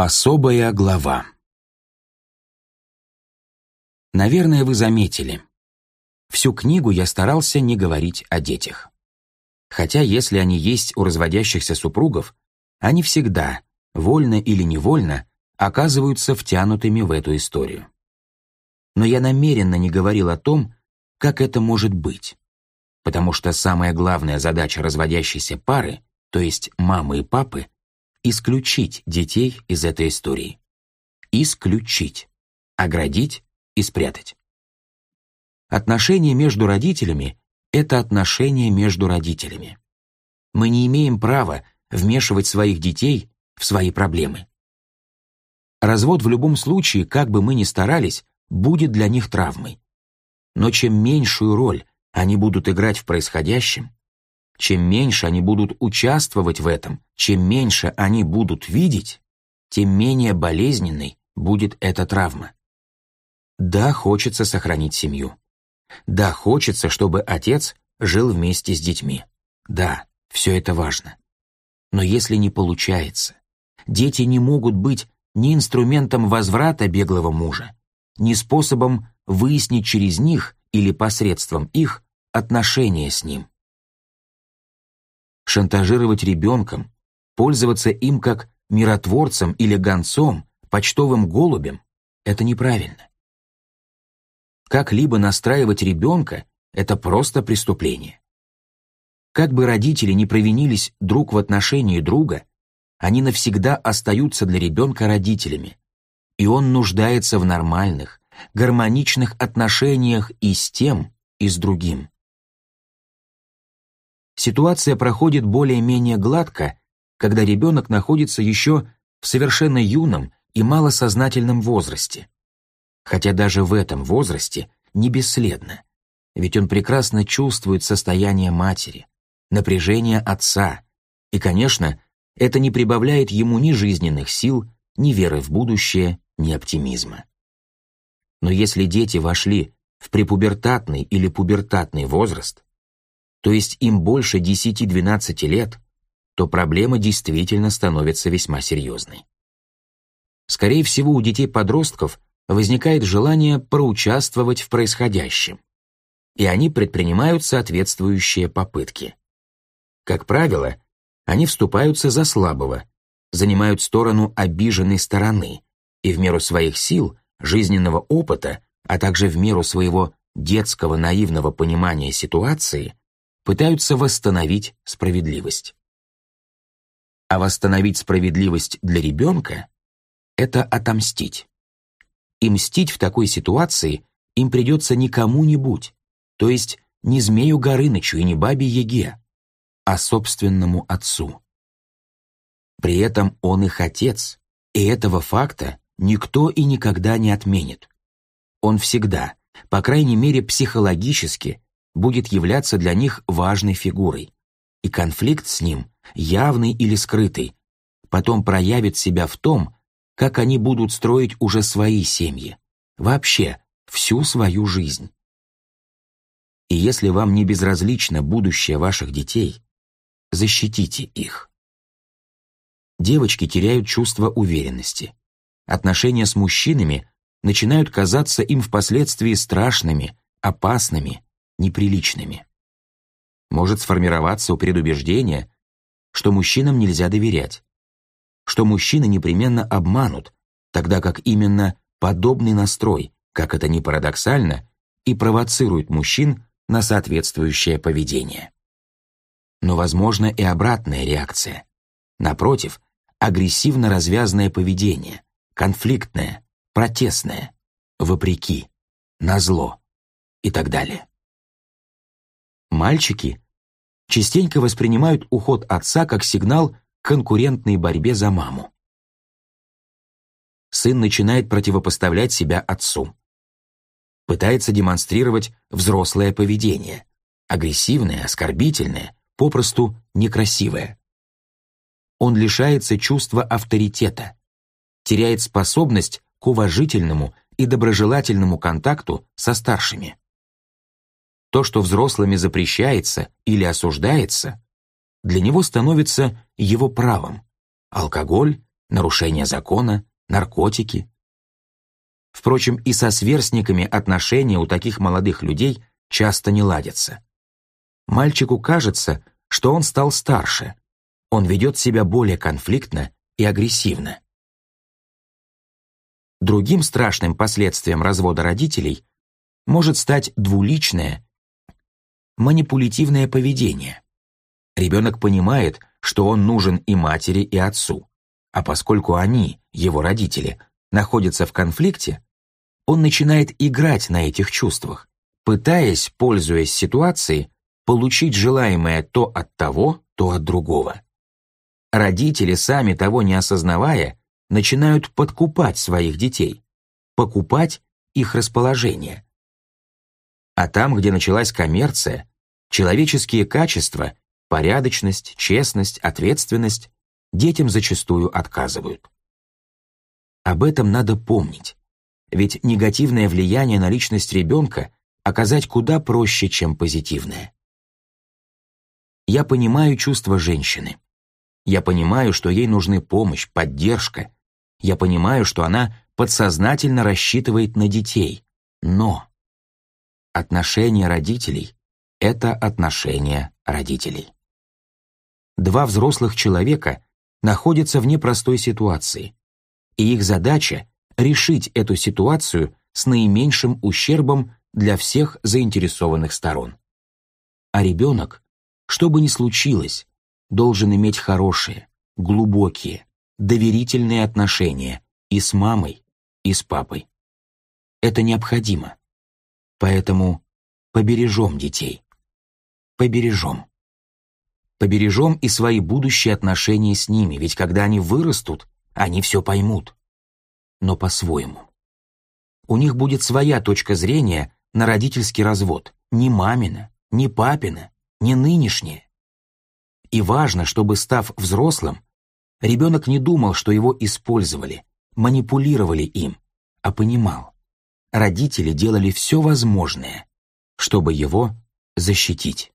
Особая глава Наверное, вы заметили. Всю книгу я старался не говорить о детях. Хотя, если они есть у разводящихся супругов, они всегда, вольно или невольно, оказываются втянутыми в эту историю. Но я намеренно не говорил о том, как это может быть, потому что самая главная задача разводящейся пары, то есть мамы и папы, исключить детей из этой истории. Исключить. Оградить и спрятать. Отношения между родителями — это отношения между родителями. Мы не имеем права вмешивать своих детей в свои проблемы. Развод в любом случае, как бы мы ни старались, будет для них травмой. Но чем меньшую роль они будут играть в происходящем, чем меньше они будут участвовать в этом, чем меньше они будут видеть, тем менее болезненной будет эта травма. Да, хочется сохранить семью. Да, хочется, чтобы отец жил вместе с детьми. Да, все это важно. Но если не получается, дети не могут быть ни инструментом возврата беглого мужа, ни способом выяснить через них или посредством их отношения с ним шантажировать ребенком, пользоваться им как миротворцем или гонцом, почтовым голубем – это неправильно. Как-либо настраивать ребенка – это просто преступление. Как бы родители не провинились друг в отношении друга, они навсегда остаются для ребенка родителями, и он нуждается в нормальных, гармоничных отношениях и с тем, и с другим. Ситуация проходит более-менее гладко, когда ребенок находится еще в совершенно юном и малосознательном возрасте. Хотя даже в этом возрасте не бесследно, ведь он прекрасно чувствует состояние матери, напряжение отца, и, конечно, это не прибавляет ему ни жизненных сил, ни веры в будущее, ни оптимизма. Но если дети вошли в препубертатный или пубертатный возраст, то есть им больше 10-12 лет, то проблема действительно становится весьма серьезной. Скорее всего, у детей-подростков возникает желание проучаствовать в происходящем, и они предпринимают соответствующие попытки. Как правило, они вступаются за слабого, занимают сторону обиженной стороны и в меру своих сил, жизненного опыта, а также в меру своего детского наивного понимания ситуации пытаются восстановить справедливость. А восстановить справедливость для ребенка – это отомстить. И мстить в такой ситуации им придется не кому-нибудь, то есть не Змею Горынычу и не Бабе Яге, а собственному отцу. При этом он их отец, и этого факта никто и никогда не отменит. Он всегда, по крайней мере психологически, будет являться для них важной фигурой, и конфликт с ним, явный или скрытый, потом проявит себя в том, как они будут строить уже свои семьи, вообще всю свою жизнь. И если вам не безразлично будущее ваших детей, защитите их. Девочки теряют чувство уверенности. Отношения с мужчинами начинают казаться им впоследствии страшными, опасными, неприличными. Может сформироваться у предубеждения, что мужчинам нельзя доверять, что мужчины непременно обманут, тогда как именно подобный настрой, как это ни парадоксально, и провоцирует мужчин на соответствующее поведение. Но возможно и обратная реакция. Напротив, агрессивно развязное поведение, конфликтное, протестное, вопреки, назло и так далее. Мальчики частенько воспринимают уход отца как сигнал к конкурентной борьбе за маму. Сын начинает противопоставлять себя отцу. Пытается демонстрировать взрослое поведение, агрессивное, оскорбительное, попросту некрасивое. Он лишается чувства авторитета, теряет способность к уважительному и доброжелательному контакту со старшими. То, что взрослыми запрещается или осуждается, для него становится его правом. Алкоголь, нарушение закона, наркотики. Впрочем, и со сверстниками отношения у таких молодых людей часто не ладятся. Мальчику кажется, что он стал старше, он ведет себя более конфликтно и агрессивно. Другим страшным последствием развода родителей может стать двуличное, манипулятивное поведение. Ребенок понимает, что он нужен и матери, и отцу, а поскольку они, его родители, находятся в конфликте, он начинает играть на этих чувствах, пытаясь, пользуясь ситуацией, получить желаемое то от того, то от другого. Родители, сами того не осознавая, начинают подкупать своих детей, покупать их расположение. А там, где началась коммерция, человеческие качества, порядочность, честность, ответственность детям зачастую отказывают. Об этом надо помнить. Ведь негативное влияние на личность ребенка оказать куда проще, чем позитивное. Я понимаю чувства женщины. Я понимаю, что ей нужны помощь, поддержка. Я понимаю, что она подсознательно рассчитывает на детей. Но отношения родителей — это отношения родителей. Два взрослых человека находятся в непростой ситуации, и их задача решить эту ситуацию с наименьшим ущербом для всех заинтересованных сторон. А ребенок, что бы ни случилось, должен иметь хорошие, глубокие, доверительные отношения и с мамой, и с папой. Это необходимо. Поэтому побережем детей. Побережем. Побережем и свои будущие отношения с ними, ведь когда они вырастут, они все поймут но по-своему. У них будет своя точка зрения на родительский развод, не мамина, не папина, не нынешняя. И важно, чтобы, став взрослым, ребенок не думал, что его использовали, манипулировали им, а понимал. Родители делали все возможное, чтобы его защитить.